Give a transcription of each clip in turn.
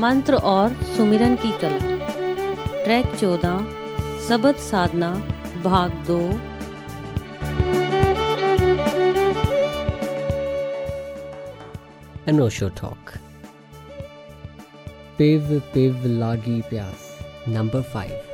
मंत्र और सुमिरन की कला। ट्रैक चौदह, सबद साधना, भाग दो। अनोशो टॉक पिव पिव लागी प्यास नंबर फाइव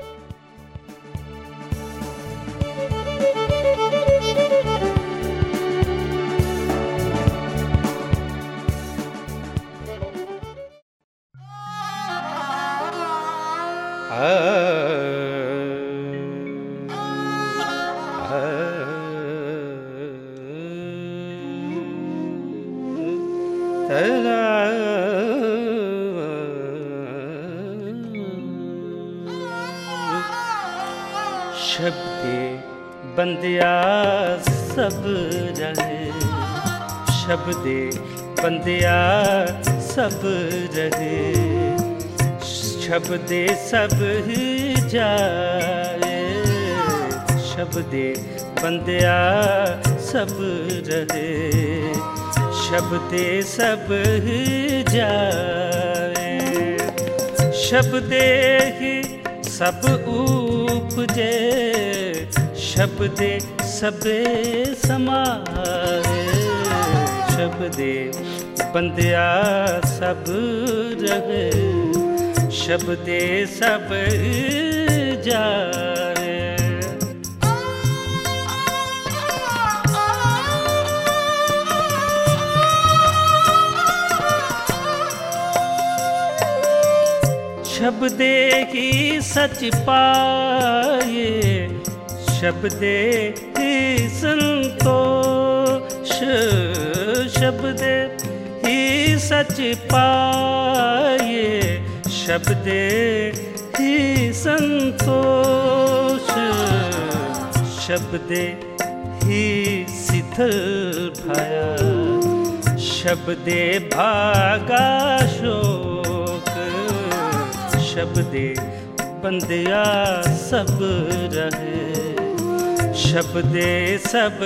शब्दे सब ही जाए। शब्दे बंदिया सब रहे। शब्दे सब जाए। शब्दे ही सब उपजे। शब्दे सबे समाए। शब्दे बंदिया सब रहे। शब्दे सब जा शब्दे ही सच पाए शब्दे ही संतोष शब्दे ही सच पाए शब्दे ही संतोष। शब्दे ही शीतल भया। शब्दे भागा शोक। शब्दे बंदिया सब रहे। शब्दे सब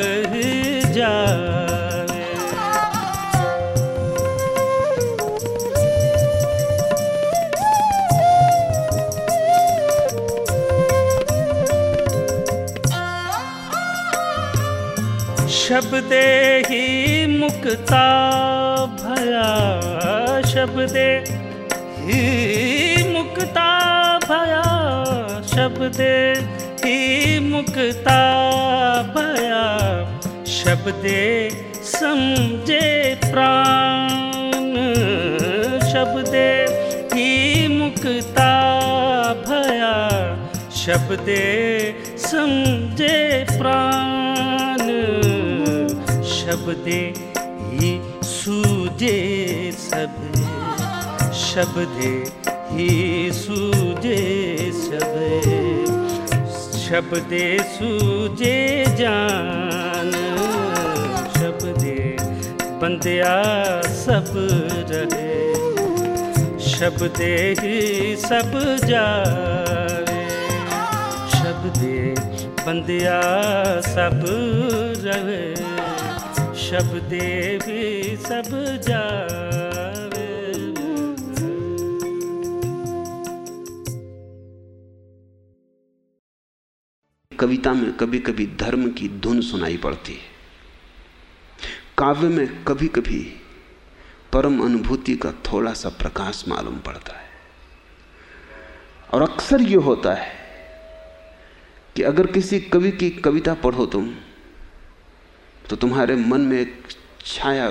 जावे शब्दे ही मुक्ता भया। शब्दे ही मुक्ता भया। शब्दे ही मुक्ता भया। शब्दे समझे प्राण। शब्दे ही मुक्ता भया। शब्दे समझे प्राण। शब्दे ही सूझे सब शब्दे ही सूझे सब शब्दे सूझे जान। शब्दे बंदिया सब रहे। शब्दे ही सब जाए शब्दे बंदिया सब रहे। शब्दे भी सब जावे। कविता में कभी कभी धर्म की धुन सुनाई पड़ती है। काव्य में कभी कभी परम अनुभूति का थोड़ा सा प्रकाश मालूम पड़ता है। और अक्सर यह होता है कि अगर किसी कवि की कविता पढ़ो तुम तो तुम्हारे मन में एक छाया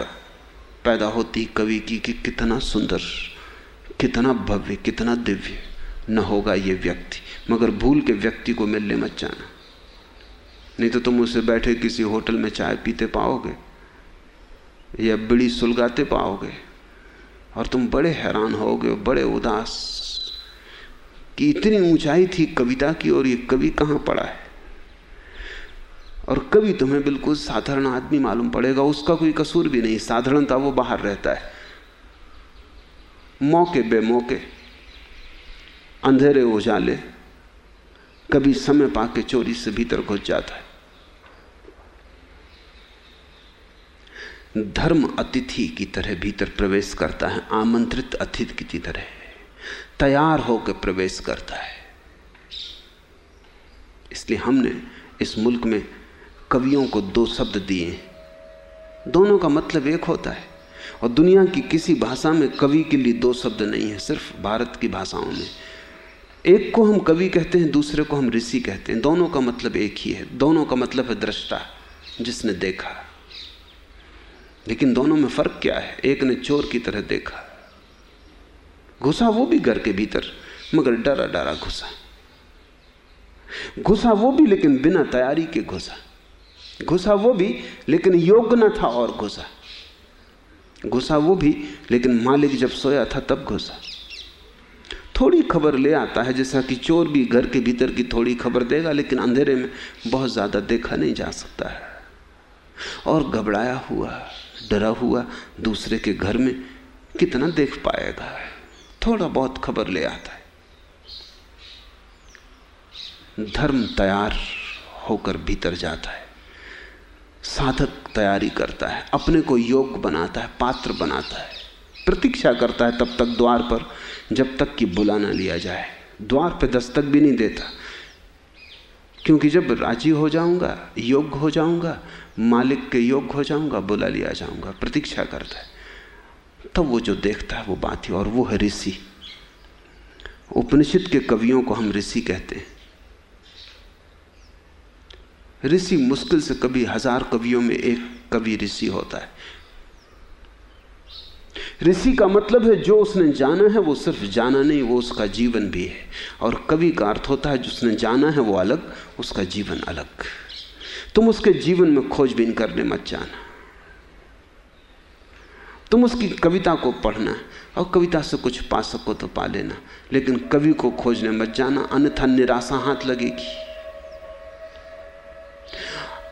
पैदा होती कवि की कि कितना सुंदर, कितना भव्य, कितना दिव्य न होगा ये व्यक्ति। मगर भूल के व्यक्ति को मिलने मत जाना। नहीं तो तुम उसे बैठे किसी होटल में चाय पीते पाओगे, या बिड़ी सुलगाते पाओगे, और तुम बड़े हैरान होगे, बड़े उदास। कि इतनी ऊंचाई थी कविता की, और ये कवि कहाँ पड़ा है? और कवि तुम्हें बिल्कुल साधारण आदमी मालूम पड़ेगा, उसका कोई कसूर भी नहीं, साधारणता वो बाहर रहता है। मौके बेमौके अंधेरे उजाले कभी समय पाके चोरी से भीतर घुस जाता है। धर्म अतिथि की तरह भीतर प्रवेश करता है, आमंत्रित अतिथि की तरह, तैयार होकर प्रवेश करता है। इसलिए हमने इस मुल्क में कवियों को दो शब्द दिए। दोनों का मतलब एक होता है। और दुनिया की किसी भाषा में कवि के लिए दो शब्द नहीं है, सिर्फ़ भारत की भाषाओं में। एक को हम कवि कहते हैं, दूसरे को हम ऋषि कहते हैं। दोनों का मतलब एक ही है। दोनों का मतलब है दृष्टा, जिसने देखा। लेकिन दोनों में फ़र्क क्या है? एक ने चोर की तरह देखा। घुसा वो भी घर के भीतर, मगर डरा डरा घुसा। घुसा वो भी, लेकिन बिना तैयारी के घुसा। घुसा वो भी, लेकिन योग्य न था और घुसा। घुसा वो भी, लेकिन मालिक जब सोया था तब घुसा। थोड़ी खबर ले आता है, जैसा कि चोर भी घर के भीतर की थोड़ी खबर देगा, लेकिन अंधेरे में बहुत ज़्यादा देखा नहीं जा सकता है। और घबराया हुआ, डरा हुआ दूसरे के घर में कितना देख पाएगा? थोड़ा बहुत खबर ले आता है। धर्म तैयार होकर भीतर जाता है। साधक तैयारी करता है, अपने को योग्य बनाता है, पात्र बनाता है, प्रतीक्षा करता है तब तक द्वार पर, जब तक कि बुला ना लिया जाए। द्वार पर दस्तक भी नहीं देता। क्योंकि जब राज़ी हो जाऊँगा योग्य हो जाऊँगा, मालिक के योग्य हो जाऊँगा, बुला लिया जाऊँगा, प्रतीक्षा करता है, तब वो जो देखता है वो बात ही, और वो है ऋषि। उपनिषद के कवियों को हम ऋषि कहते हैं। ऋषि मुश्किल से कभी हज़ार कवियों में एक कवि ऋषि होता है। ऋषि का मतलब है जो उसने जाना है, वो सिर्फ़ जाना नहीं, वो उसका जीवन भी है। और कवि का अर्थ होता है, जिसने जाना है, वो अलग, उसका जीवन अलग। तुम उसके जीवन में खोजबीन करने मत जाना। तुम उसकी कविता को पढ़ना और कविता से कुछ पा सको तो पा लेना, लेकिन कवि को खोजने मत जाना, अन्यथा निराशा हाथ लगेगी।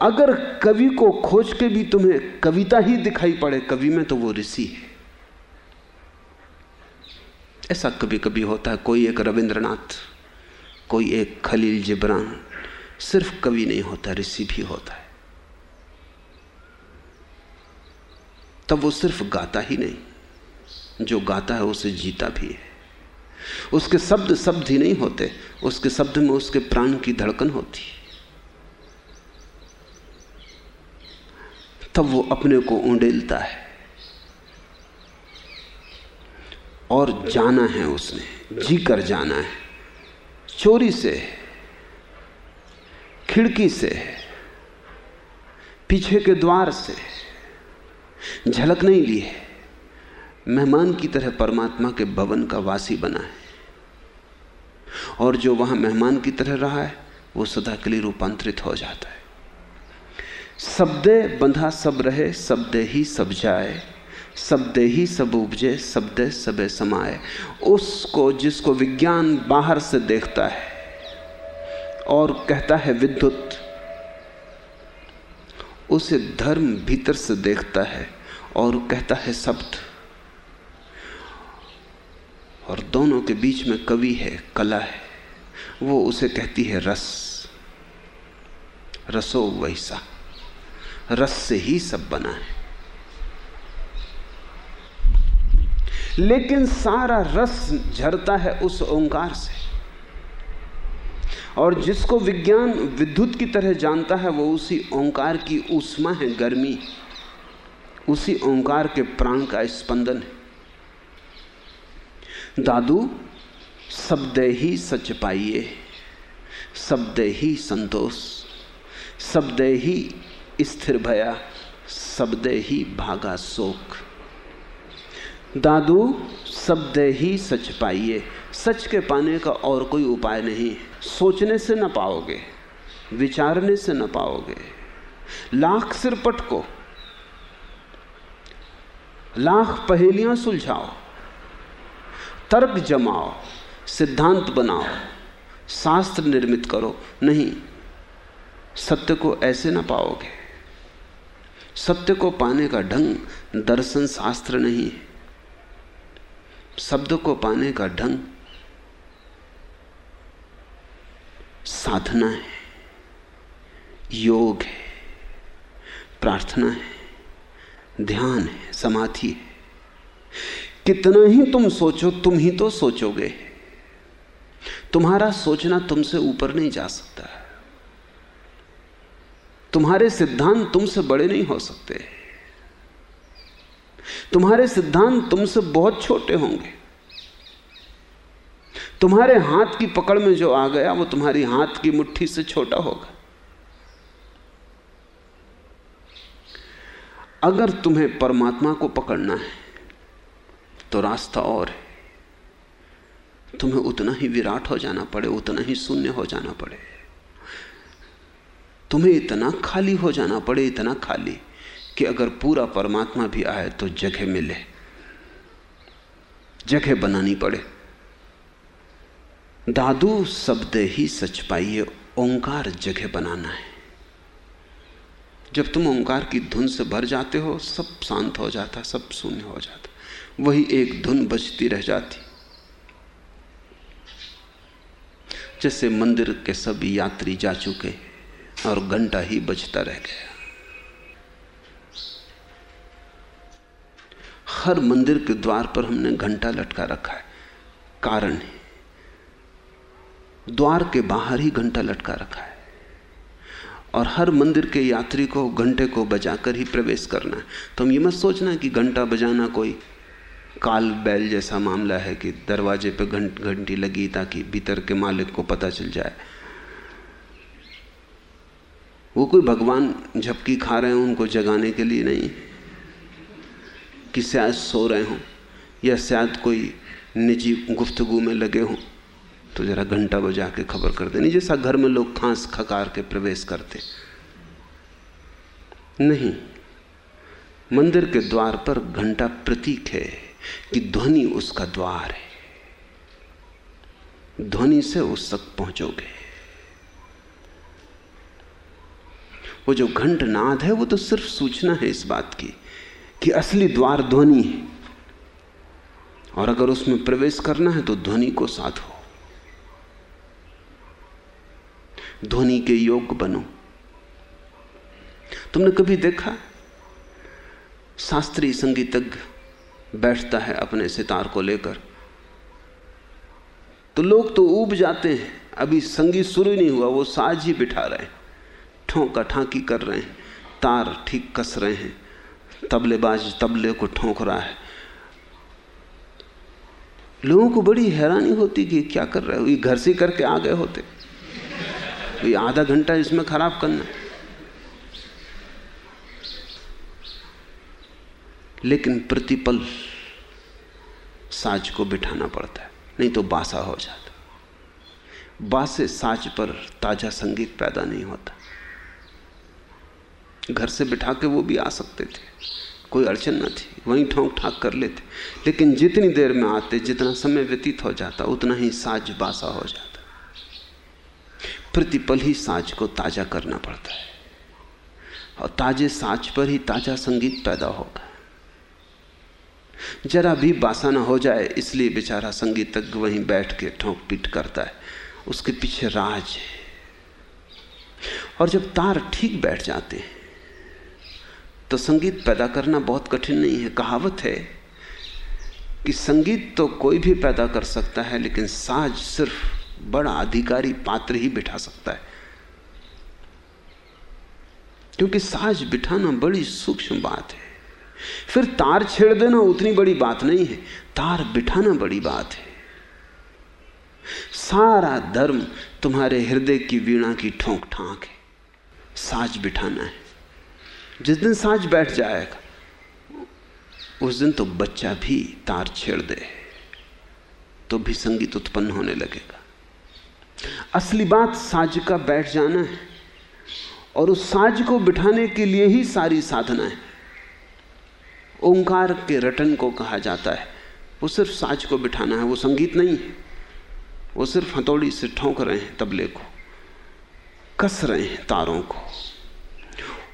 अगर कवि को खोज के भी तुम्हें कविता ही दिखाई पड़े, कवि में तो वो ऋषि है। ऐसा कभी कभी होता है, कोई एक रविंद्रनाथ, कोई एक खलील जिब्रान, सिर्फ़ कवि नहीं होता, ऋषि भी होता है। तब वो सिर्फ़ गाता ही नहीं, जो गाता है उसे जीता भी है। उसके शब्द शब्द ही नहीं होते, उसके शब्द में उसके प्राण की धड़कन होती है। तब वो अपने को उंडेलता है। और जाना है उसने जी कर जाना है। चोरी से खिड़की से पीछे के द्वार से झलक नहीं ली है। मेहमान की तरह परमात्मा के भवन का वासी बना है। और जो वहाँ मेहमान की तरह रहा है, वो सदा के लिए रूपांतरित हो जाता है। शब्दे बंधा सब रहे, शब्दे ही सब जाए। शब्दे ही सब उपजे, शब्दे सबे समाए। उसको जिसको विज्ञान बाहर से देखता है और कहता है विद्युत, उसे धर्म भीतर से देखता है और कहता है शब्द। और दोनों के बीच में कवि है, कला है। वो उसे कहती है रस। रसो वैसा। रस से ही सब बना है। लेकिन सारा रस झरता है उस ओंकार से। और जिसको विज्ञान विद्युत की तरह जानता है, वो उसी ओंकार की उष्मा है, गर्मी। उसी ओंकार के प्राण का स्पंदन है। दादू, शब्द ही सच पाइए, शब्द ही संतोष, शब्द ही स्थिर भया शब्द ही भागा शोक। दादू शब्द ही सच पाइए, सच के पाने का और कोई उपाय नहीं। सोचने से न पाओगे, विचारने से न पाओगे। लाख सिर पटको, लाख पहेलियाँ सुलझाओ, तर्क जमाओ, सिद्धांत बनाओ, शास्त्र निर्मित करो, नहीं, सत्य को ऐसे ना पाओगे। सत्य को पाने का ढंग दर्शन शास्त्र नहीं है। शब्द को पाने का ढंग साधना है, योग है, प्रार्थना है, ध्यान है, समाधि है। कितना ही तुम सोचो, तुम ही तो सोचोगे। तुम्हारा सोचना तुमसे ऊपर नहीं जा सकता। तुम्हारे सिद्धांत तुमसे बड़े नहीं हो सकते। तुम्हारे सिद्धांत तुमसे बहुत छोटे होंगे। तुम्हारे हाथ की पकड़ में जो आ गया, वो तुम्हारी हाथ की मुट्ठी से छोटा होगा। अगर तुम्हें परमात्मा को पकड़ना है तो रास्ता और है। तुम्हें उतना ही विराट हो जाना पड़े, उतना ही शून्य हो जाना पड़े। तुम्हें इतना खाली हो जाना पड़े, इतना खाली, कि अगर पूरा परमात्मा भी आए तो जगह मिले। जगह बनानी पड़े। दादू शब्द ही सच पाइए, ओंकार जगह बनाना है। जब तुम ओंकार की धुन से भर जाते हो, सब शांत हो जाता, सब शून्य हो जाता। वही एक धुन बचती रह जाती। जैसे मंदिर के सब यात्री जा चुके और घंटा ही बचता रह गया। हर मंदिर के द्वार पर हमने घंटा लटका रखा है। कारण है, द्वार के बाहर ही घंटा लटका रखा है। और हर मंदिर के यात्री को घंटे को बजाकर ही प्रवेश करना है। तो हम ये मत सोचना कि घंटा बजाना कोई काल बैल जैसा मामला है कि दरवाजे पे घंट घंटी लगी ताकि भीतर के मालिक को पता चल जाए। वो कोई भगवान झपकी खा रहे हैं, उनको जगाने के लिए नहीं। कि शायद सो रहे हों, या शायद कोई निजी गुफ्तगु में लगे हों तो जरा घंटा बजा के खबर कर देनी जैसा घर में लोग खांस खकार के प्रवेश करते। नहीं, मंदिर के द्वार पर घंटा प्रतीक है कि ध्वनि उसका द्वार है। ध्वनि से उस तक पहुंचोगे। वो जो घंट नाद है, वो तो सिर्फ़ सूचना है इस बात की, कि असली द्वार ध्वनि है। और अगर उसमें प्रवेश करना है तो ध्वनि को साधो। ध्वनि के योग बनो। तुमने कभी देखा? शास्त्रीय संगीतज्ञ बैठता है अपने सितार को लेकर। तो लोग तो ऊब जाते हैं। अभी संगीत शुरू नहीं हुआ, वो साज ही बिठा रहे हैं। ठोंका ठाकी कर रहे हैं। तार ठीक कस रहे हैं। तबलेबाज तबले को ठोंक रहा है। लोगों को बड़ी हैरानी होती कि क्या कर रहे हो? ये घर से करके आ गए होते। ये आधा घंटा इसमें खराब करना। लेकिन प्रतिपल साज को बिठाना पड़ता है, नहीं तो बासा हो जाता। बासे साज पर ताज़ा संगीत पैदा नहीं होता। घर से बिठा के वो भी आ सकते थे। कोई अड़चन न थी। वहीं ठोंक ठाक कर लेते। लेकिन जितनी देर में आते, जितना समय व्यतीत हो जाता, उतना ही साज बासा हो जाता। प्रतिपल ही साज को ताज़ा करना पड़ता है। और ताजे साज पर ही ताज़ा संगीत पैदा होगा। जरा भी बासा ना हो जाए, इसलिए बेचारा संगीतज्ञ वहीं बैठ के ठोंक पीट करता है। उसके पीछे राज है। और जब तार ठीक बैठ जाते हैं तो संगीत पैदा करना बहुत कठिन नहीं है, कहावत है कि संगीत तो कोई भी पैदा कर सकता है, लेकिन साज सिर्फ़ बड़ा अधिकारी पात्र ही बिठा सकता है। क्योंकि साज बिठाना बड़ी सूक्ष्म बात है। फिर तार छेड़ देना उतनी बड़ी बात नहीं है, तार बिठाना बड़ी बात है। सारा धर्म तुम्हारे हृदय की वीणा की ठोंक ठाक है। साज बिठाना है। जिस दिन साज बैठ जाएगा, उस दिन तो बच्चा भी तार छेड़ दे तो भी संगीत उत्पन्न होने लगेगा। असली बात साज का बैठ जाना है, और उस साज को बिठाने के लिए ही सारी साधना है। ओंकार के रटन को कहा जाता है, वो सिर्फ़ साज को बिठाना है, वो संगीत नहीं है। वो सिर्फ़ हथौड़ी से ठोंक रहे हैं तबले को, कस रहे हैं तारों को।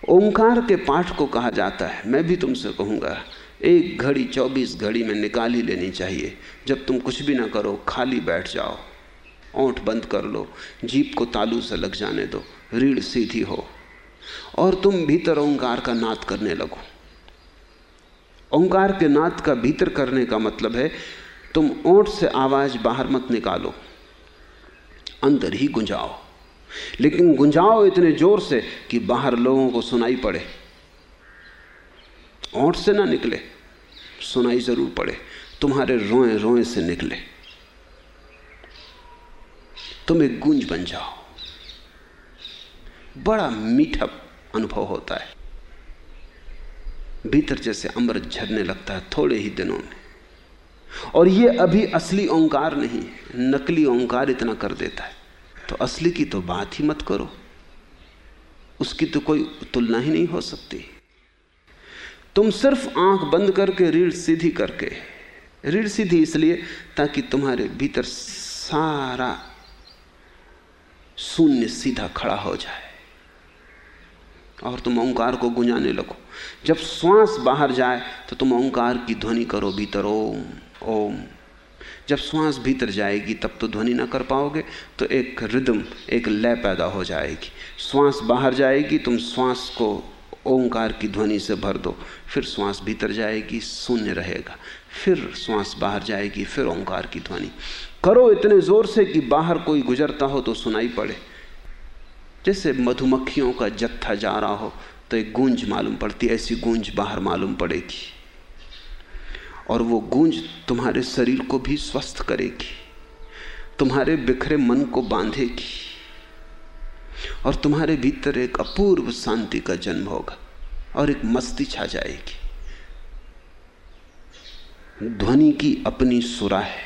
ओंकार के पाठ को कहा जाता है। मैं भी तुमसे कहूँगा, एक घड़ी, चौबीस घड़ी में निकाल ही लेनी चाहिए। जब तुम कुछ भी ना करो, खाली बैठ जाओ। ओंठ बंद कर लो, जीप को तालू से लग जाने दो, रीढ़ सीधी हो। और तुम भीतर ओंकार का नात करने लगो। ओंकार के नात का भीतर करने का मतलब है, तुम ओंठ से आवाज़ बाहर मत निकालो, अंदर ही गुंजाओ। लेकिन गुंजाओ इतने ज़ोर से कि बाहर लोगों को सुनाई पड़े। ओठ से ना निकले, सुनाई ज़रूर पड़े। तुम्हारे रोए रोए से निकले। तुम एक गूंज बन जाओ। बड़ा मीठा अनुभव होता है। भीतर जैसे अमृत झरने लगता है थोड़े ही दिनों में। और ये अभी असली ओंकार नहीं, नकली ओंकार इतना कर देता है। तो असली की तो बात ही मत करो। उसकी तो कोई तुलना ही नहीं हो सकती। तुम सिर्फ़ आँख बंद करके रीढ़ सीधी करके, रीढ़ सीधी इसलिए ताकि तुम्हारे भीतर सारा शून्य सीधा खड़ा हो जाए। और तुम ओंकार को गुंजाने लगो। जब श्वास बाहर जाए तो तुम ओंकार की ध्वनि करो भीतर, ओम ओम। जब श्वास भीतर जाएगी, तब तो ध्वनि ना कर पाओगे तो एक रिदम एक लय पैदा हो जाएगी। श्वास बाहर जाएगी, तुम श्वास को ओंकार की ध्वनि से भर दो, फिर श्वास भीतर जाएगी, शून्य रहेगा। फिर श्वास बाहर जाएगी, फिर ओंकार की ध्वनि। करो इतने ज़ोर से कि बाहर कोई गुजरता हो तो सुनाई पड़े। जैसे मधुमक्खियों का जत्था जा रहा हो तो एक गूंज मालूम पड़ती, ऐसी गूंज बाहर मालूम पड़ेगी। और वो गूंज तुम्हारे शरीर को भी स्वस्थ करेगी, तुम्हारे बिखरे मन को बांधेगी, और तुम्हारे भीतर एक अपूर्व शांति का जन्म होगा और एक मस्ती छा जाएगी। ध्वनि की अपनी सुरा है।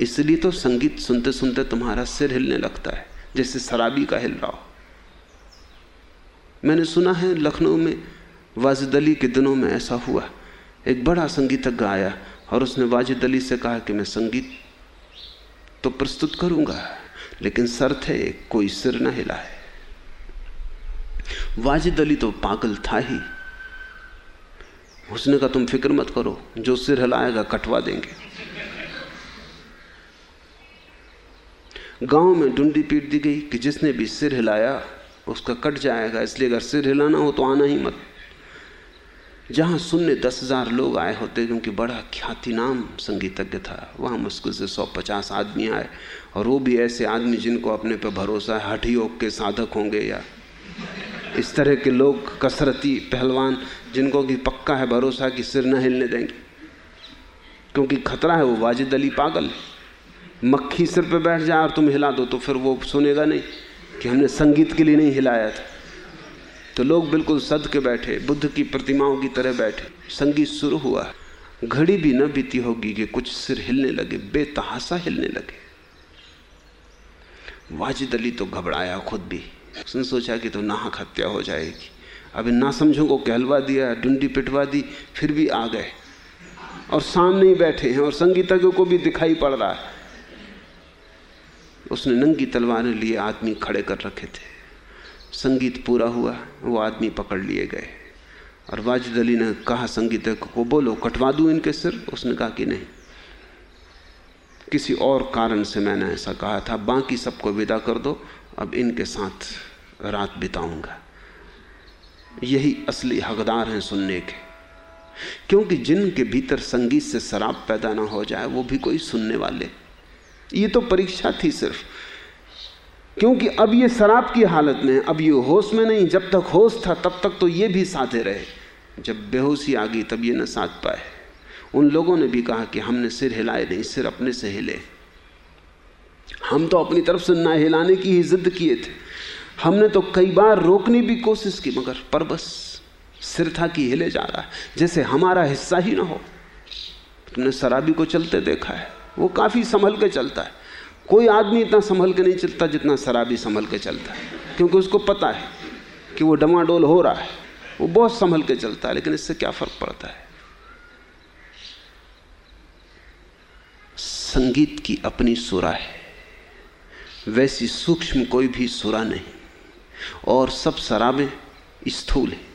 इसलिए तो संगीत सुनते सुनते तुम्हारा सिर हिलने लगता है, जैसे शराबी का हिल रहा हो। मैंने सुना है लखनऊ में वाजिद अली के दिनों में ऐसा हुआ। एक बड़ा संगीतज्ञ आया और उसने वाजिद अली से कहा कि मैं संगीत तो प्रस्तुत करूँगा, लेकिन शर्त है कोई सिर न हिला है वाजिद अली तो पागल था ही। उसने कहा, तुम फ़िक्र मत करो, जो सिर हिलाएगा कटवा देंगे। गाँव में डुंडी पीट दी गई कि जिसने भी सिर हिलाया, उसका कट जाएगा, इसलिए अगर सिर हिलाना हो तो आना ही मत। जहाँ सुनने दस हज़ार लोग आए होते, क्योंकि बड़ा ख्याति नाम संगीतज्ञ था, वहाँ मुश्किल से सौ पचास आदमी आए, और वो भी ऐसे आदमी जिनको अपने पे भरोसा है, हठ योग के साधक होंगे या इस तरह के लोग, कसरती पहलवान, जिनको कि पक्का है भरोसा कि सिर न हिलने देंगे। क्योंकि खतरा है, वो वाजिद अली पागल मक्खी सिर पे बैठ जाए और तुम हिला दो तो फिर वो सुनेगा नहीं कि हमने संगीत के लिए नहीं हिलाया था। तो लोग बिल्कुल सद के बैठे, बुद्ध की प्रतिमाओं की तरह बैठे। संगीत शुरू हुआ। घड़ी भी न बीती होगी कि कुछ सिर हिलने लगे, बेतहासा हिलने लगे। वाजिद अली तो घबराया खुद भी। उसने सोचा कि तो नाहक हत्या हो जाएगी। अभी ना समझो को कहलवा दिया, डुंडी पिटवा दी, फिर भी आ गए। और सामने ही बैठे हैं और संगीतज्ञों को भी दिखाई पड़ रहा है। उसने नंगी तलवारें लिए आदमी खड़े कर रखे थे। संगीत पूरा हुआ, वो आदमी पकड़ लिए गए। और वाजिद अली ने कहा, संगीत को बोलो, कटवा दूँ इनके सिर? उसने कहा कि नहीं। किसी और कारण से मैंने ऐसा कहा था, बाकी सबको विदा कर दो, अब इनके साथ रात बिताऊँगा। यही असली हकदार हैं सुनने के। क्योंकि जिनके भीतर संगीत से शराब पैदा ना हो जाए, वो भी कोई सुनने वाले। ये तो परीक्षा थी सिर्फ़। क्योंकि अब ये शराब की हालत में अब ये होश में नहीं, जब तक होश था, तब तक तो ये भी साधे रहे। जब बेहोशी आ गई, तब ये न साध पाए। उन लोगों ने भी कहा कि हमने सिर हिलाए नहीं, सिर अपने से हिले। हम तो अपनी तरफ़ से ना हिलाने की ही जिद किए थे। हमने तो कई बार रोकने भी कोशिश की, मगर पर बस सिर था कि हिले जा रहा है। जैसे हमारा हिस्सा ही ना हो। तुमने शराबी को चलते देखा है। वो काफ़ी संभल के चलता है। कोई आदमी इतना संभल के नहीं चलता जितना शराबी संभल के चलता है, क्योंकि उसको पता है कि वो डमाडोल हो रहा है, वो बहुत संभल के चलता है, लेकिन इससे क्या फ़र्क पड़ता है? संगीत की अपनी सुरा है, वैसी सूक्ष्म कोई भी सुरा नहीं, और सब शराबें स्थूल हैं।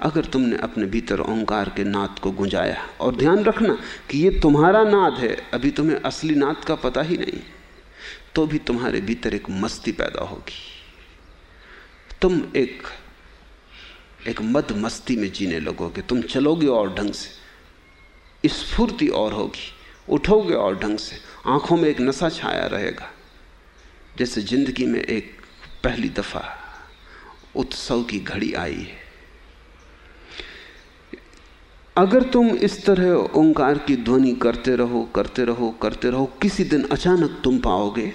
अगर तुमने अपने भीतर ओंकार के नाद को गुंजाया और ध्यान रखना कि ये तुम्हारा नाद है, अभी तुम्हें असली नाद का पता ही नहीं तो भी तुम्हारे भीतर एक मस्ती पैदा होगी। तुम एक एक मद मस्ती में जीने लगोगे। तुम चलोगे और ढंग से, स्फूर्ति और होगी। उठोगे और ढंग से, आँखों में एक नशा छाया रहेगा। जैसे ज़िंदगी में एक पहली दफ़ा उत्सव की घड़ी आई है। अगर तुम इस तरह ओंकार की ध्वनि करते रहो करते रहो करते रहो, किसी दिन अचानक तुम पाओगे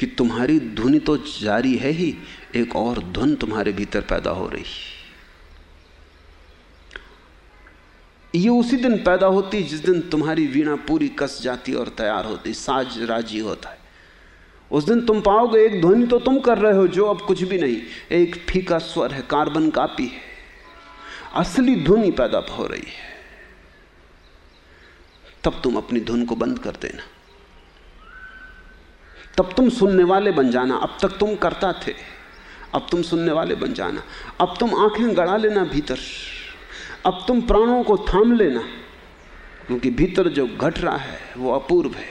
कि तुम्हारी ध्वनि तो जारी है ही, एक और ध्वन तुम्हारे भीतर पैदा हो रही। ये उसी दिन पैदा होती, जिस दिन तुम्हारी वीणा पूरी कस जाती और तैयार होती, साज राज़ी होता है। उस दिन तुम पाओगे, एक ध्वनि तो तुम कर रहे हो, जो अब कुछ भी नहीं, एक फीका स्वर है, कार्बन कापी है। असली ध्वनि पैदा हो रही है। तब तुम अपनी धुन को बंद कर देना। तब तुम सुनने वाले बन जाना। अब तक तुम करता थे। अब तुम सुनने वाले बन जाना। अब तुम आँखें गड़ा लेना भीतर। अब तुम प्राणों को थाम लेना। क्योंकि भीतर जो घट रहा है, वो अपूर्व है।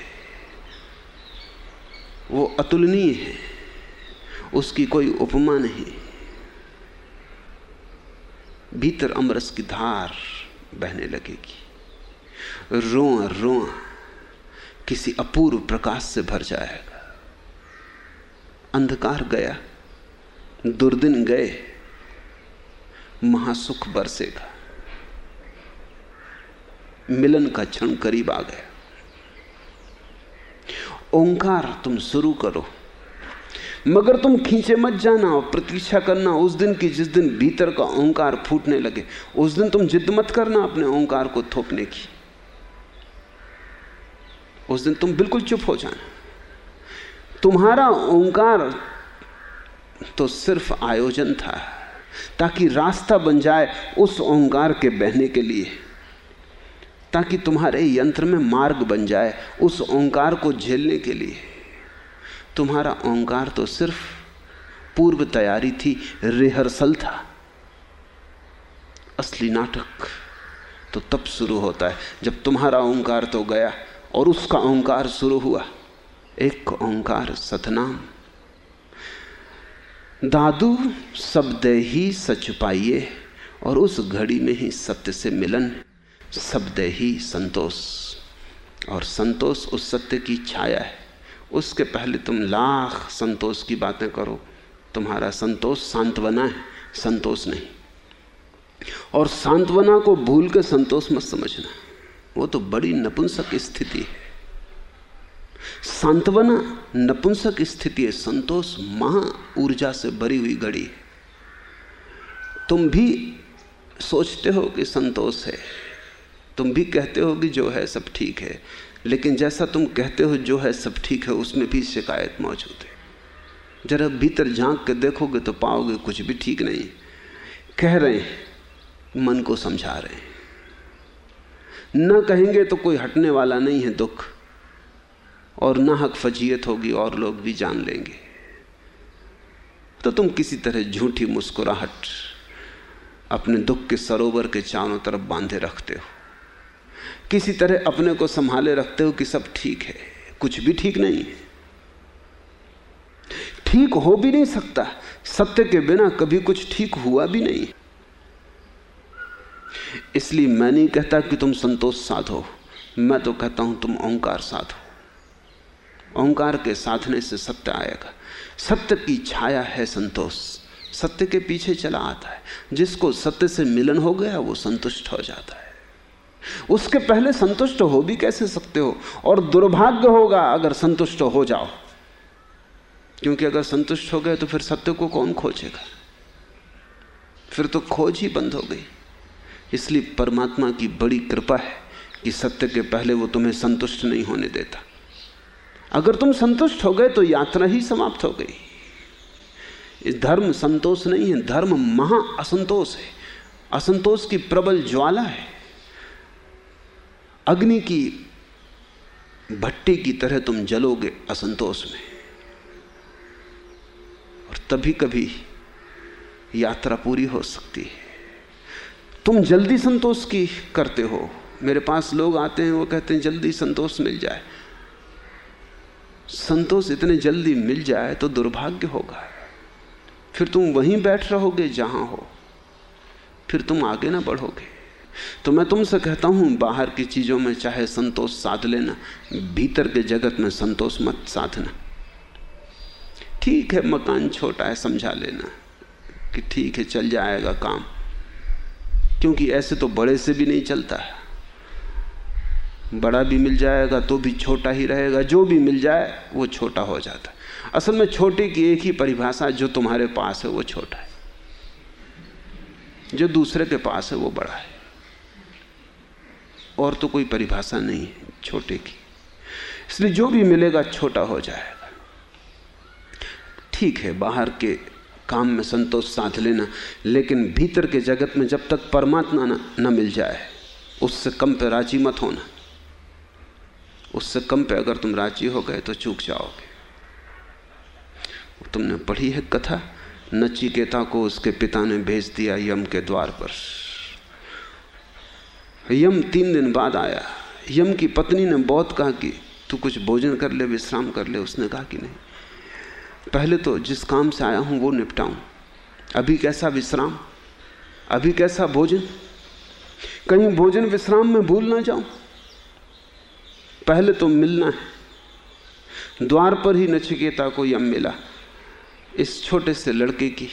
वो अतुलनीय है। उसकी कोई उपमा नहीं। भीतर अमरस की धार बहने लगेगी। रोआ रोआ, किसी अपूर्व प्रकाश से भर जाएगा। अंधकार गया, दुर्दिन गए, महासुख बरसेगा। मिलन का क्षण करीब आ गया। ओंकार तुम शुरू करो। मगर तुम खींचे मत जाना और प्रतीक्षा करना उस दिन की जिस दिन भीतर का ओंकार फूटने लगे, उस दिन तुम जिद मत करना अपने ओंकार को थोपने की। उस दिन तुम बिल्कुल चुप हो जाना। तुम्हारा ओंकार तो सिर्फ़ आयोजन था, ताकि रास्ता बन जाए उस ओंकार के बहने के लिए, ताकि तुम्हारे यंत्र में मार्ग बन जाए उस ओंकार को झेलने के लिए। तुम्हारा ओंकार तो सिर्फ़ पूर्व तैयारी थी, रिहर्सल था। असली नाटक तो तब शुरू होता है, जब तुम्हारा ओंकार तो गया और उसका ओंकार शुरू हुआ। एक ओंकार सतनाम। दादू शब्द ही सच पाइए और उस घड़ी में ही सत्य से मिलन, शब्द ही संतोष। और संतोष उस सत्य की छाया है। उसके पहले तुम लाख संतोष की बातें करो। तुम्हारा संतोष सांत्वना है, संतोष नहीं। और सांत्वना को भूल के संतोष मत समझना। वो तो बड़ी नपुंसक स्थिति है। सांत्वना नपुंसक स्थिति है। संतोष महा ऊर्जा से भरी हुई घड़ी है। तुम भी सोचते हो कि संतोष है। तुम भी कहते हो कि जो है सब ठीक है। लेकिन जैसा तुम कहते हो जो है सब ठीक है, उसमें भी शिकायत मौजूद है। जरा भीतर झाँक के देखोगे तो पाओगे कुछ भी ठीक नहीं। कह रहे हैं, मन को समझा रहे हैं। न कहेंगे तो कोई हटने वाला नहीं है दुख, और ना हक फजीयत होगी, और लोग भी जान लेंगे। तो तुम किसी तरह झूठी मुस्कुराहट अपने दुख के सरोवर के चारों तरफ़ बांधे रखते हो। किसी तरह अपने को संभाले रखते हो कि सब ठीक है, कुछ भी ठीक नहीं है। ठीक हो भी नहीं सकता, सत्य के बिना कभी कुछ ठीक हुआ भी नहीं। इसलिए मैं नहीं कहता कि तुम संतोष साधो, मैं तो कहता हूँ तुम ओंकार साधो। ओंकार के साधने से सत्य आएगा। सत्य की छाया है संतोष। सत्य के पीछे चला आता है। जिसको सत्य से मिलन हो गया, वो संतुष्ट हो जाता है। उसके पहले संतुष्ट हो भी कैसे सकते हो? और दुर्भाग्य होगा अगर संतुष्ट हो जाओ। क्योंकि अगर संतुष्ट हो गए तो फिर सत्य को कौन खोजेगा? फिर तो खोज ही बंद हो गई। इसलिए परमात्मा की बड़ी कृपा है कि सत्य के पहले वो तुम्हें संतुष्ट नहीं होने देता। अगर तुम संतुष्ट हो गए तो यात्रा ही समाप्त हो गई। इस धर्म संतोष नहीं है, धर्म महा असंतोष है। असंतोष की प्रबल ज्वाला है। अग्नि की भट्टी की तरह तुम जलोगे असंतोष में। और तभी कभी यात्रा पूरी हो सकती है। तुम जल्दी संतोष की करते हो। मेरे पास लोग आते हैं, वो कहते हैं, जल्दी संतोष मिल जाए। संतोष इतने जल्दी मिल जाए तो दुर्भाग्य होगा। फिर तुम वहीं बैठ रहोगे जहाँ हो। फिर तुम आगे ना बढ़ोगे। तो मैं तुमसे कहता हूँ, बाहर की चीज़ों में चाहे संतोष साध लेना, भीतर के जगत में संतोष मत साधना। ठीक है, मकान छोटा है, समझा लेना कि ठीक है, चल जाएगा काम। क्योंकि ऐसे तो बड़े से भी नहीं चलता। है बड़ा भी मिल जाएगा तो भी छोटा ही रहेगा। जो भी मिल जाए, वो छोटा हो जाता है। असल में छोटे की एक ही परिभाषा, जो तुम्हारे पास है, वो छोटा है। जो दूसरे के पास है, वो बड़ा है। और तो कोई परिभाषा नहीं है छोटे की। इसलिए जो भी मिलेगा छोटा हो जाएगा। ठीक है बाहर के काम में संतोष साध लेना लेकिन भीतर के जगत में जब तक परमात्मा न, न मिल जाए उससे कम पे राज़ी मत होना। उससे कम पे अगर तुम राज़ी हो गए तो चूक जाओगे। तुमने पढ़ी है कथा? नचिकेता को उसके पिता ने भेज दिया यम के द्वार पर। यम तीन दिन बाद आया। यम की पत्नी ने बहुत कहा कि तू कुछ भोजन कर ले, विश्राम कर ले। उसने कहा कि नहीं। पहले तो जिस काम से आया हूँ, वो निपटाऊँ। अभी कैसा विश्राम? अभी कैसा भोजन? कहीं भोजन विश्राम में भूल ना जाऊँ। पहले तो मिलना है। द्वार पर ही नचिकेता को यम मिला। इस छोटे से लड़के की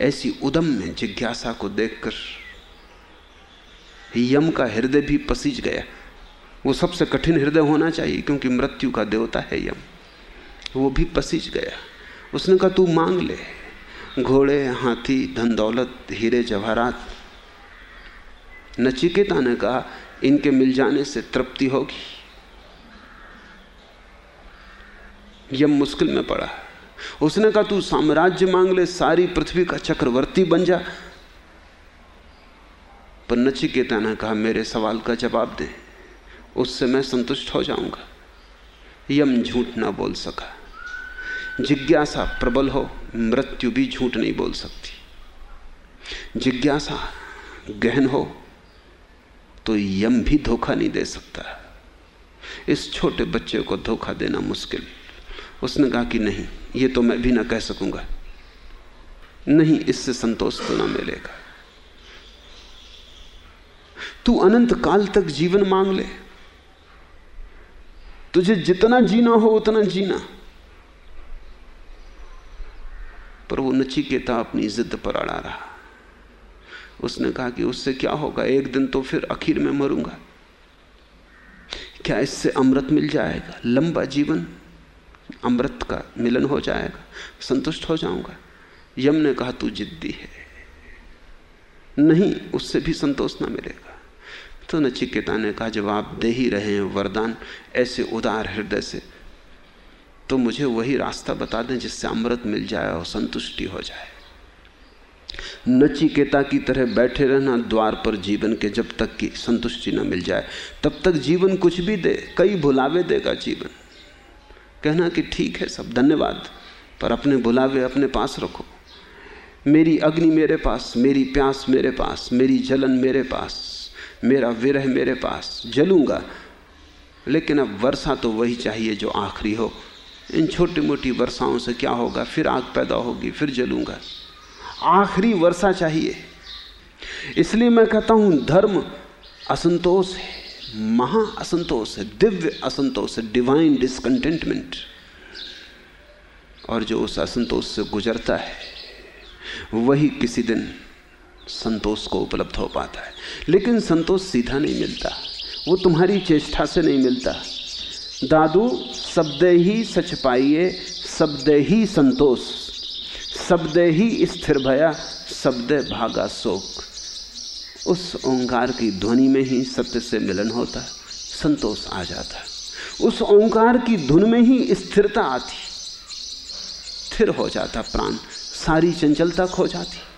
ऐसी उदम में जिज्ञासा को देखकर यम का हृदय भी पसीज गया। वो सबसे कठिन हृदय होना चाहिए, क्योंकि मृत्यु का देवता है यम। वो भी पसीज गया। उसने कहा, तू मांग ले। घोड़े, हाथी, धन दौलत, हीरे, जवाहरात। नचिकेता ने कहा, इनके मिल जाने से तृप्ति होगी। यम मुश्किल में पड़ा। उसने कहा, तू साम्राज्य मांग ले, सारी पृथ्वी का चक्रवर्ती बन जा। पर नचिकेता ने कहा, मेरे सवाल का जवाब दे। उससे मैं संतुष्ट हो जाऊँगा। यम झूठ ना बोल सका। जिज्ञासा प्रबल हो, मृत्यु भी झूठ नहीं बोल सकती। जिज्ञासा गहन हो तो यम भी धोखा नहीं दे सकता। इस छोटे बच्चे को धोखा देना मुश्किल। उसने कहा कि नहीं, ये तो मैं भी ना कह सकूँगा। नहीं, इससे संतोष तो ना मिलेगा। तू अनंत काल तक जीवन मांग ले। तुझे जितना जीना हो, उतना जीना। पर वो नचिकेता अपनी जिद पर अड़ा रहा। उसने कहा कि उससे क्या होगा? एक दिन तो फिर आखिर में मरूँगा। क्या इससे अमृत मिल जाएगा? लंबा जीवन अमृत का मिलन हो जाएगा। संतुष्ट हो जाऊँगा। यम ने कहा, तू जिद्दी है। नहीं, उससे भी संतोष ना मिलेगा। तो नचिकेता ने कहा जब आप दे ही रहे हैं वरदान, ऐसे उदार हृदय से तो मुझे वही रास्ता बता दें जिससे अमृत मिल जाए और संतुष्टि हो जाए। नचिकेता की तरह बैठे रहना द्वार पर जीवन के जब तक की संतुष्टि न मिल जाए, तब तक जीवन कुछ भी दे, कई भुलावे देगा जीवन। कहना कि ठीक है सब, धन्यवाद, पर अपने बुलावे अपने पास रखो। मेरी अग्नि मेरे पास, मेरी प्यास मेरे पास, मेरी जलन मेरे पास। मेरा विरह मेरे पास, जलूँगा। लेकिन अब वर्षा तो वही चाहिए जो आखिरी हो। इन छोटी मोटी वर्षाओं से क्या होगा? फिर आग पैदा होगी, फिर जलूँगा। आखिरी वर्षा चाहिए। इसलिए मैं कहता हूँ, धर्म असंतोष है, महा असंतोष है, दिव्य असंतोष है डिवाइन डिसकंटेंटमेंट और जो उस असंतोष से गुजरता है, वही किसी दिन संतोष को उपलब्ध हो पाता है। लेकिन संतोष सीधा नहीं मिलता। वो तुम्हारी चेष्टा से नहीं मिलता। दादू, शब्द ही सच पाइए, शब्द ही संतोष, शब्द ही स्थिर भया, शब्द भागा शोक। उस ओंकार की ध्वनि में ही सत्य से मिलन होता, संतोष आ जाता। उस ओंकार की धुन में ही स्थिरता आती। स्थिर हो जाता प्राण, सारी चंचलता खो जाती।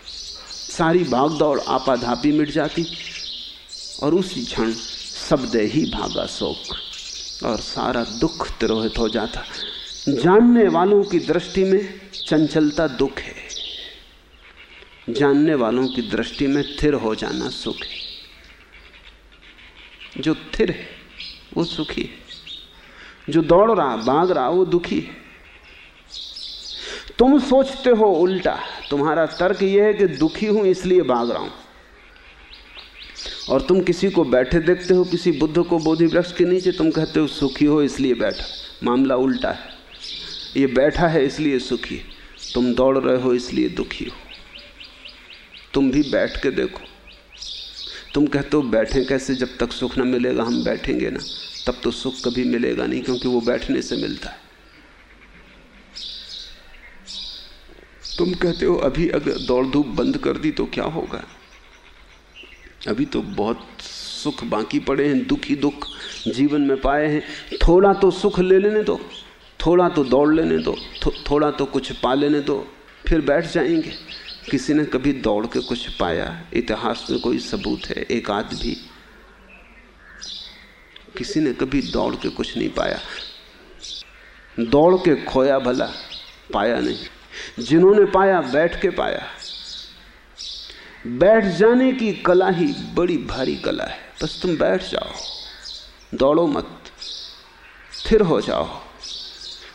सारी भागदौड़ आपाधापी मिट जाती और उसी क्षण शब्द ही भागा शोक और सारा दुख तिरोहित हो जाता। जानने वालों की दृष्टि में चंचलता दुख है। जानने वालों की दृष्टि में थिर हो जाना सुख है। जो थिर है, वो सुखी है। जो दौड़ रहा, भाग रहा, वो दुखी है। तुम सोचते हो उल्टा। तुम्हारा तर्क यह है कि दुखी हूँ, इसलिए भाग रहा हूँ। और तुम किसी को बैठे देखते हो, किसी बुद्ध को बोधि वृक्ष के नीचे, तुम कहते हो, सुखी हो, इसलिए बैठा। मामला उल्टा है। ये बैठा है, इसलिए सुखी। तुम दौड़ रहे हो, इसलिए दुखी हो। तुम भी बैठ के देखो। तुम कहते हो, बैठे कैसे? जब तक सुख ना मिलेगा, हम बैठेंगे ना। तब तो सुख कभी मिलेगा नहीं, क्योंकि वो बैठने से मिलता है। तुम कहते हो अभी अगर दौड़ धूप बंद कर दी तो क्या होगा? अभी तो बहुत सुख बाकी पड़े हैं दुख ही दुख जीवन में पाए हैं। थोड़ा तो सुख ले लेने दो थोड़ा तो दौड़ लेने दो थो, थोड़ा तो कुछ पा लेने दो फिर बैठ जाएँगे। किसी ने कभी दौड़ के कुछ पाया? इतिहास में कोई सबूत है? एक आध भी किसी ने कभी दौड़ के कुछ नहीं पाया। दौड़ के खोया भला पाया नहीं। जिन्होंने पाया, बैठ के पाया। बैठ जाने की कला ही बड़ी भारी कला है। बस तुम बैठ जाओ, दौड़ो मत फिर हो जाओ।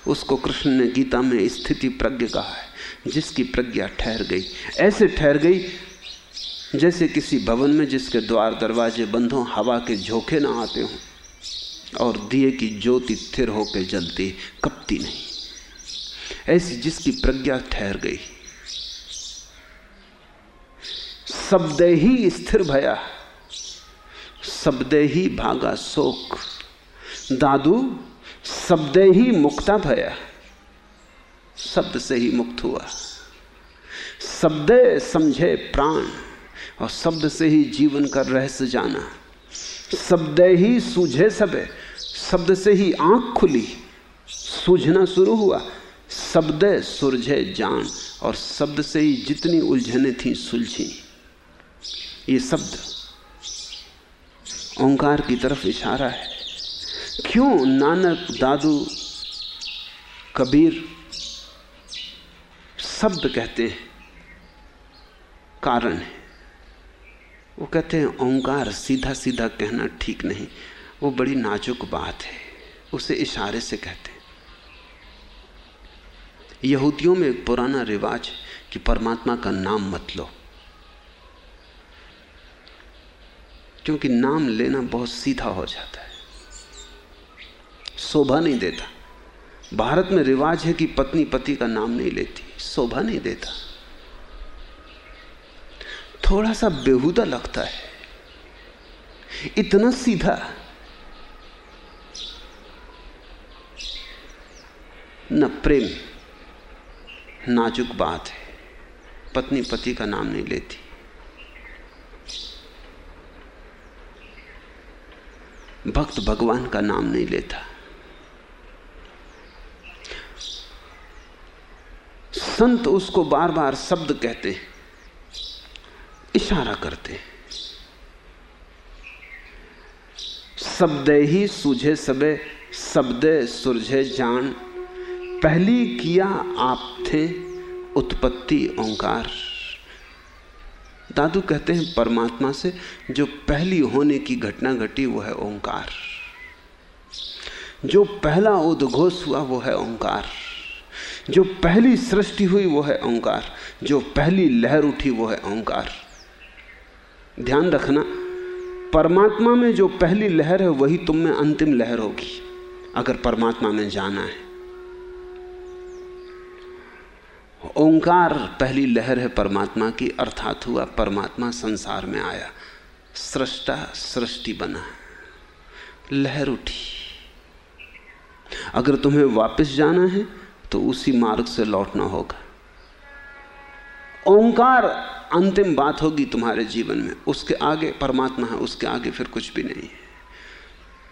उसको कृष्ण ने गीता में स्थिति प्रज्ञ कहा है, जिसकी प्रज्ञा ठहर गई। ऐसे ठहर गई, जैसे किसी भवन में जिसके द्वार, दरवाजे बंद हों, हवा के झोंके ना आते हों, और दिए की ज्योति स्थिर होकर जलती, कपती नहीं। ऐसी जिसकी प्रज्ञा ठहर गई। शब्द ही स्थिर भया शब्द ही भागा शोक, दादू शब्द ही मुक्ता भया, शब्द से ही मुक्त हुआ। शब्द समझे प्राण और शब्द से ही जीवन का रहस्य जाना। शब्द ही सूझे सबे शब्द से ही आँख खुली, सूझना शुरू हुआ। शब्द सुरझे जान, और शब्द से ही जितनी उलझने थी सुलझी। ये शब्द ओंकार की तरफ़ इशारा है। क्यों नानक, दादू, कबीर शब्द कहते हैं? कारण है। वो कहते हैं, ओंकार सीधा सीधा कहना ठीक नहीं। वो बड़ी नाजुक बात है। उसे इशारे से कहते हैं। यहूदियों में एक पुराना रिवाज कि परमात्मा का नाम मत लो। क्योंकि नाम लेना बहुत सीधा हो जाता है। शोभा नहीं देता। भारत में रिवाज है कि पत्नी पति का नाम नहीं लेती। शोभा नहीं देता। थोड़ा सा बेहुदा लगता है। इतना सीधा। न प्रेम। नाजुक बात है। पत्नी पति का नाम नहीं लेती। भक्त भगवान का नाम नहीं लेता। संत उसको बार बार शब्द कहते हैं, इशारा करते शब्द ही सूझे सबे, शब्द सुरझे जान। पहली किया आप थे उत्पत्ति ओंकार। दादू कहते हैं परमात्मा से जो पहली होने की घटना घटी वो है ओंकार। जो पहला उद्घोष हुआ वो है ओंकार। जो पहली सृष्टि हुई वो है ओंकार। जो पहली लहर उठी वो है ओंकार। ध्यान रखना, परमात्मा में जो पहली लहर है वही तुम में अंतिम लहर होगी, अगर परमात्मा में जाना है। ओंकार पहली लहर है परमात्मा की, अर्थात हुआ परमात्मा संसार में आया। सृष्टा सृष्टि बना। लहर उठी। अगर तुम्हें वापस जाना है तो उसी मार्ग से लौटना होगा। ओंकार अंतिम बात होगी तुम्हारे जीवन में। उसके आगे परमात्मा है, उसके आगे फिर कुछ भी नहीं है।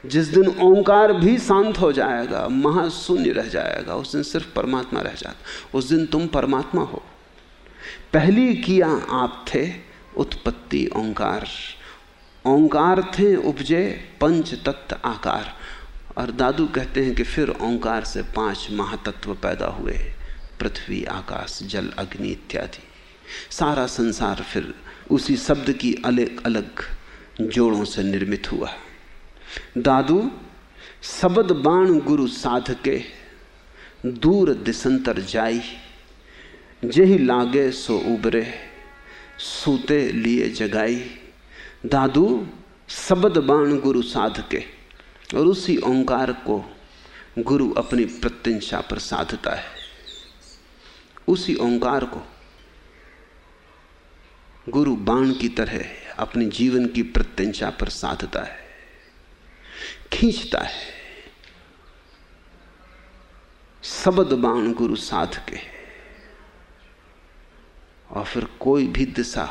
जिस दिन ओंकार भी शांत हो जाएगा, महाशून्य रह जाएगा, उस दिन सिर्फ़ परमात्मा रह जाता उस दिन तुम परमात्मा हो। पहली किया आप थे उत्पत्ति, ओंकार। ओंकार थे उपजे, पंच तत्व आकार। और दादू कहते हैं कि फिर ओंकार से पाँच महातत्व पैदा हुए, पृथ्वी, आकाश, जल, अग्नि इत्यादि। सारा संसार फिर उसी शब्द की अलग अलग जोड़ों से निर्मित हुआ। दादू शबद बाण गुरु साध के दूर दिसंतर जाई। जेहि लागे सो उबरे, सूते लिए जगाई। दादू शब्द बाण गुरु साध के और उसी ओंकार को गुरु अपनी प्रत्यंशा पर साधता है। उसी ओंकार को गुरु बाण की तरह अपने जीवन की प्रत्यंशा पर साधता है। खींचता है। शब्द बाण गुरु साध के और फिर कोई भी दिशा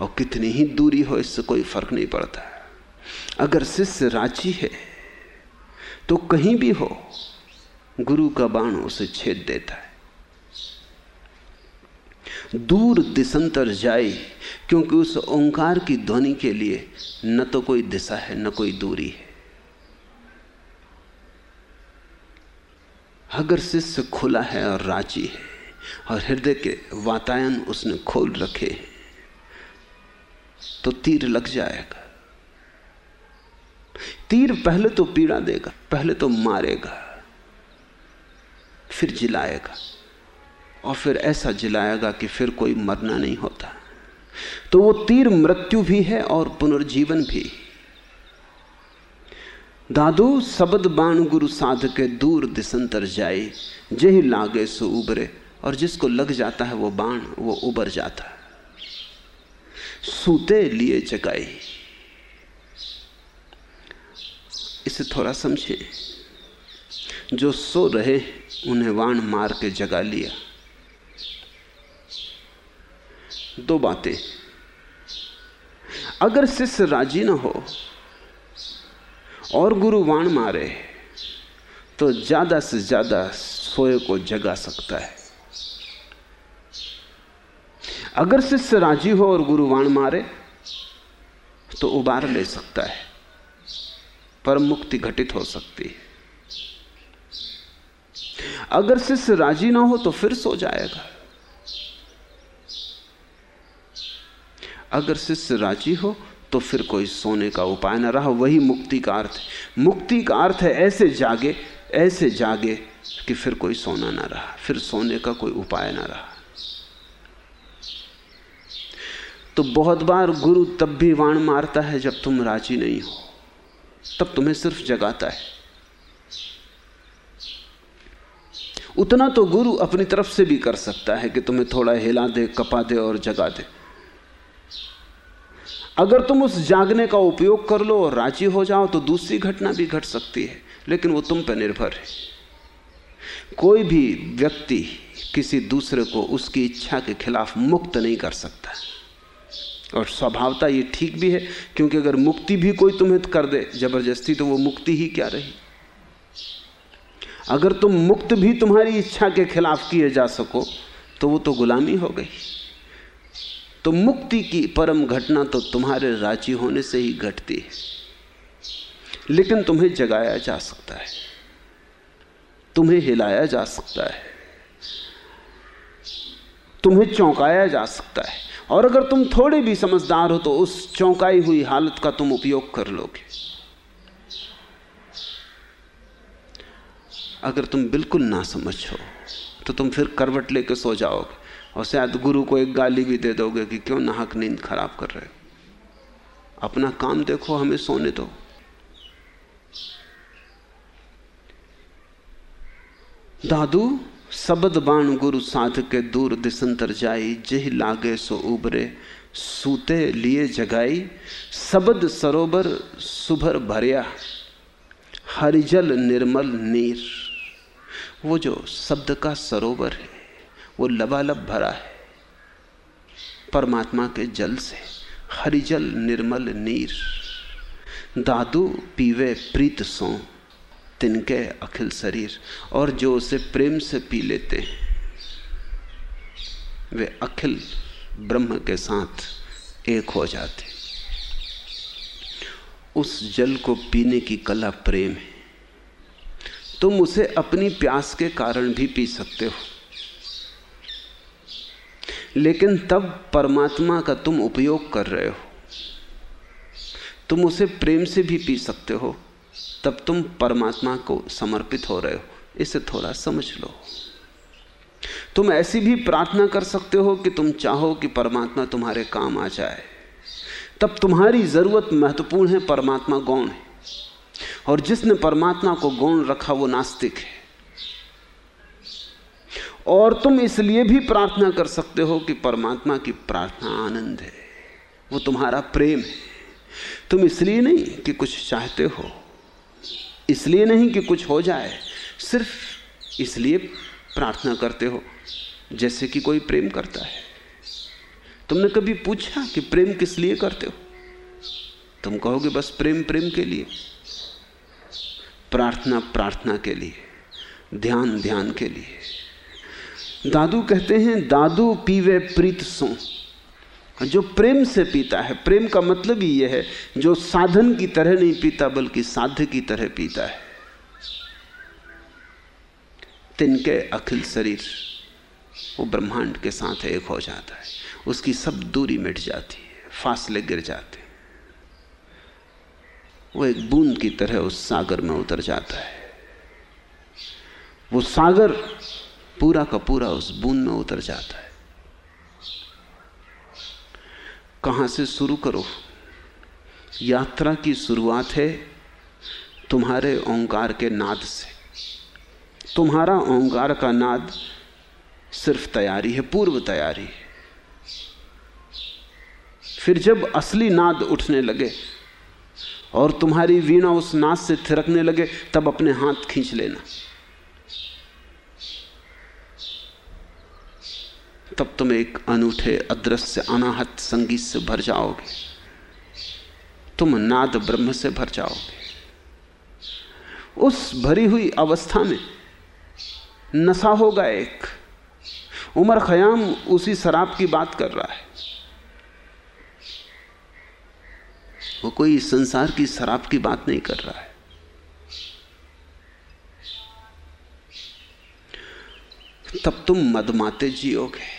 और कितनी ही दूरी हो, इससे कोई फ़र्क नहीं पड़ता। अगर शिष्य राज़ी है तो कहीं भी हो, गुरु का बाण उसे छेद देता है। दूर दिशंतर जाए, क्योंकि उस ओंकार की ध्वनि के लिए न तो कोई दिशा है, न कोई दूरी है। अगर शिष्य खुला है और राज़ी है, और हृदय के वातायन उसने खोल रखे हैं तो तीर लग जाएगा। तीर पहले तो पीड़ा देगा, पहले तो मारेगा, फिर जिलाएगा। और फिर ऐसा जिलाएगा कि फिर कोई मरना नहीं होता। तो वो तीर मृत्यु भी है और पुनर्जीवन भी। दादू शब्द बाण गुरु साध के दूर दिसंतर जाए, जही लागे सो उबरे, और जिसको लग जाता है वो बाण, वो उबर जाता। है सूते लिए जगाई इसे थोड़ा समझे जो सो रहे उन्हें वाण मार के जगा लिया। दो बातें। अगर शिष्य राज़ी ना हो और गुरु वाण मारे तो ज़्यादा से ज़्यादा सोए को जगा सकता है। अगर शिष्य राज़ी हो और गुरु वाण मारे तो उबार ले सकता है, पर मुक्ति घटित हो सकती है। अगर शिष्य राज़ी ना हो तो फिर सो जाएगा। अगर शिष्य राज़ी हो तो फिर कोई सोने का उपाय ना रहा। वही मुक्ति का अर्थ है। मुक्ति का अर्थ है ऐसे जागे ऐसे जागे कि फिर कोई सोना ना रहा, फिर सोने का कोई उपाय ना रहा। तो बहुत बार गुरु तब भी वाण मारता है जब तुम राज़ी नहीं हो। तब तुम्हें सिर्फ़ जगाता है। उतना तो गुरु अपनी तरफ़ से भी कर सकता है कि तुम्हें थोड़ा हिला दे, कपा दे और जगा दे। अगर तुम उस जागने का उपयोग कर लो और राज़ी हो जाओ तो दूसरी घटना भी घट सकती है, लेकिन वो तुम पर निर्भर है। कोई भी व्यक्ति किसी दूसरे को उसकी इच्छा के खिलाफ मुक्त नहीं कर सकता। और स्वभावता ये ठीक भी है, क्योंकि अगर मुक्ति भी कोई तुम्हें कर दे, ज़बरदस्ती तो वो मुक्ति ही क्या रही? अगर तुम मुक्त भी तुम्हारी इच्छा के खिलाफ किए जा सको तो वो तो गुलामी हो गई। तो मुक्ति की परम घटना तो तुम्हारे राज़ी होने से ही घटती है। लेकिन तुम्हें जगाया जा सकता है। तुम्हें हिलाया जा सकता है। तुम्हें चौंकाया जा सकता है। और अगर तुम थोड़े भी समझदार हो तो उस चौंकाई हुई हालत का तुम उपयोग कर लोगे। अगर तुम बिल्कुल ना समझ हो तो तुम फिर करवट लेके सो जाओगे। और शायद गुरु को एक गाली भी दे दोगे कि क्यों नाहक नींद खराब कर रहे हो? अपना काम देखो, हमें सोने दो। दादू शबद बाण गुरु साध के दूर दिसंतर जाई, जह लागे सो उबरे, सूते लिए जगाई, सबद सरोवर सुभर भरिया, हरिजल निर्मल नीर। वो जो शब्द का सरोवर है वो लबालब भरा है। परमात्मा के जल से, हरिजल निर्मल नीर। दादू पीवे प्रीत सो, तिनके अखिल शरीर। और जो उसे प्रेम से पी लेते हैं, वे अखिल ब्रह्म के साथ एक हो जाते उस जल को पीने की कला प्रेम है। तुम उसे अपनी प्यास के कारण भी पी सकते हो। लेकिन तब परमात्मा का तुम उपयोग कर रहे हो। तुम उसे प्रेम से भी पी सकते हो। तब तुम परमात्मा को समर्पित हो रहे हो। इसे थोड़ा समझ लो। तुम ऐसी भी प्रार्थना कर सकते हो कि तुम चाहो कि परमात्मा तुम्हारे काम आ जाए। तब तुम्हारी ज़रूरत महत्वपूर्ण है, परमात्मा गौण है। और जिसने परमात्मा को गौण रखा, वो नास्तिक है। और तुम इसलिए भी प्रार्थना कर सकते हो कि परमात्मा की प्रार्थना आनंद है। वो तुम्हारा प्रेम है। तुम इसलिए नहीं कि कुछ चाहते हो। इसलिए नहीं कि कुछ हो जाए। सिर्फ़ इसलिए प्रार्थना करते हो, जैसे कि कोई प्रेम करता है। तुमने कभी पूछा कि प्रेम किस लिए करते हो? तुम कहोगे बस प्रेम प्रेम के लिए। प्रार्थना प्रार्थना के लिए। ध्यान ध्यान के लिए। दादू कहते हैं, दादू पीवे प्रीत सो। जो प्रेम से पीता है, प्रेम का मतलब ही यह है, जो साधन की तरह नहीं पीता, बल्कि साध्य की तरह पीता है। तिनके अखिल शरीर, वो ब्रह्मांड के साथ एक हो जाता है। उसकी सब दूरी मिट जाती है, फासले गिर जाते हैं। वो एक बूंद की तरह उस सागर में उतर जाता है। वो सागर पूरा का पूरा उस बूंद में उतर जाता है। कहाँ से शुरू करो? यात्रा की शुरुआत है तुम्हारे ओंकार के नाद से। तुम्हारा ओंकार का नाद सिर्फ़ तैयारी है, पूर्व तैयारी है। फिर जब असली नाद उठने लगे और तुम्हारी वीणा उस नाद से थिरकने लगे, तब अपने हाथ खींच लेना। तब तुम एक अनूठे, अदृश्य, अनाहत संगीत से भर जाओगे। तुम नाद ब्रह्म से भर जाओगे। उस भरी हुई अवस्था में नशा होगा एक। उमर खयाम उसी शराब की बात कर रहा है। वो कोई संसार की शराब की बात नहीं कर रहा है। तब तुम मदमाते जियोगे।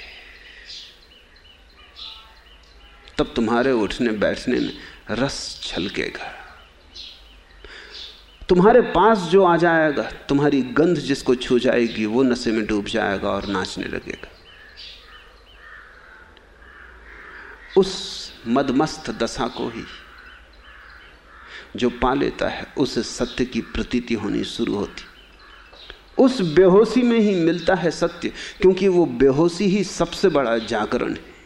तब तुम्हारे उठने बैठने में रस छलकेगा। तुम्हारे पास जो आ जाएगा, तुम्हारी गंध जिसको छू जाएगी, वो नशे में डूब जाएगा और नाचने लगेगा। उस मदमस्त दशा को ही जो पा लेता है, उसे सत्य की प्रतीति होनी शुरू होती। उस बेहोशी में ही मिलता है सत्य, क्योंकि वो बेहोशी ही सबसे बड़ा जागरण है।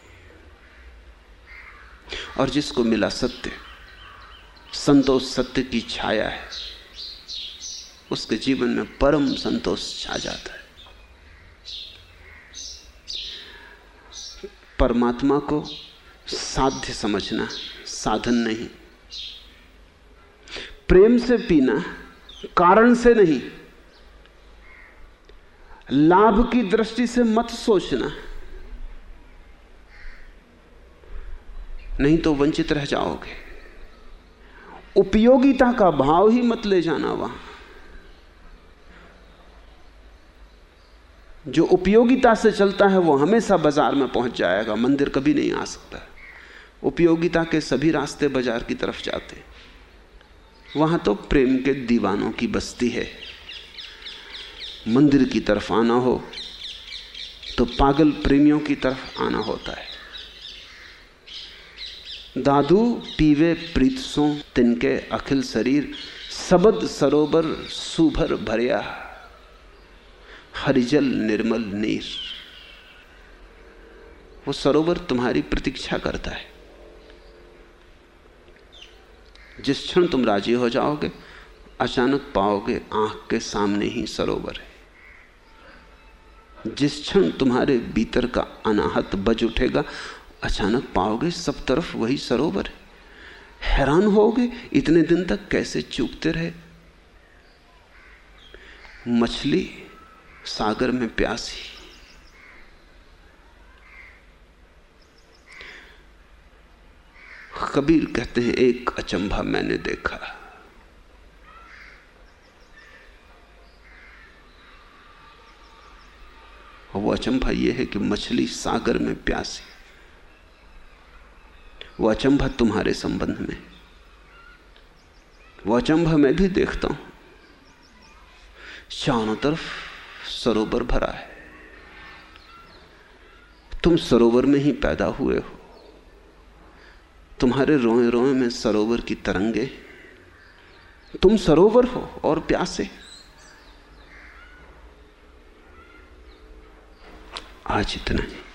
और जिसको मिला सत्य, संतोष सत्य की छाया है, उसके जीवन में परम संतोष छा जाता है। परमात्मा को साध्य समझना साधन नहीं। प्रेम से पीना कारण से नहीं। लाभ की दृष्टि से मत सोचना नहीं तो वंचित रह जाओगे। उपयोगिता का भाव ही मत ले जाना वहाँ। जो उपयोगिता से चलता है वो हमेशा बाज़ार में पहुँच जाएगा, मंदिर कभी नहीं आ सकता। उपयोगिता के सभी रास्ते बाज़ार की तरफ़ जाते। वहाँ तो प्रेम के दीवानों की बस्ती है। मंदिर की तरफ़ आना हो तो पागल प्रेमियों की तरफ़ आना होता है। दादू पीवे प्रीत सो तिनके अखिल शरीर, सबद सरोवर सुभर भरिया। हरिजल निर्मल नीर। वो सरोवर तुम्हारी प्रतीक्षा करता है। जिस क्षण तुम राज़ी हो जाओगे, अचानक पाओगे आँख के सामने ही सरोवर है। जिस क्षण तुम्हारे भीतर का अनाहत बज उठेगा अचानक पाओगे सब तरफ़ वही सरोवर है। हैरान होगे, इतने दिन तक कैसे चूकते रहे? मछली सागर में प्यासी। कबीर कहते हैं, एक अचंभा मैंने देखा। वो अचंभा यह है कि मछली सागर में प्यासी। वो अचंभा तुम्हारे संबंध में वो अचंभा मैं भी देखता हूँ। चारों तरफ़ सरोवर भरा है। तुम सरोवर में ही पैदा हुए हो। तुम्हारे रोए रोए में सरोवर की तरंगे। तुम सरोवर हो और प्यासे। आज इतना ही।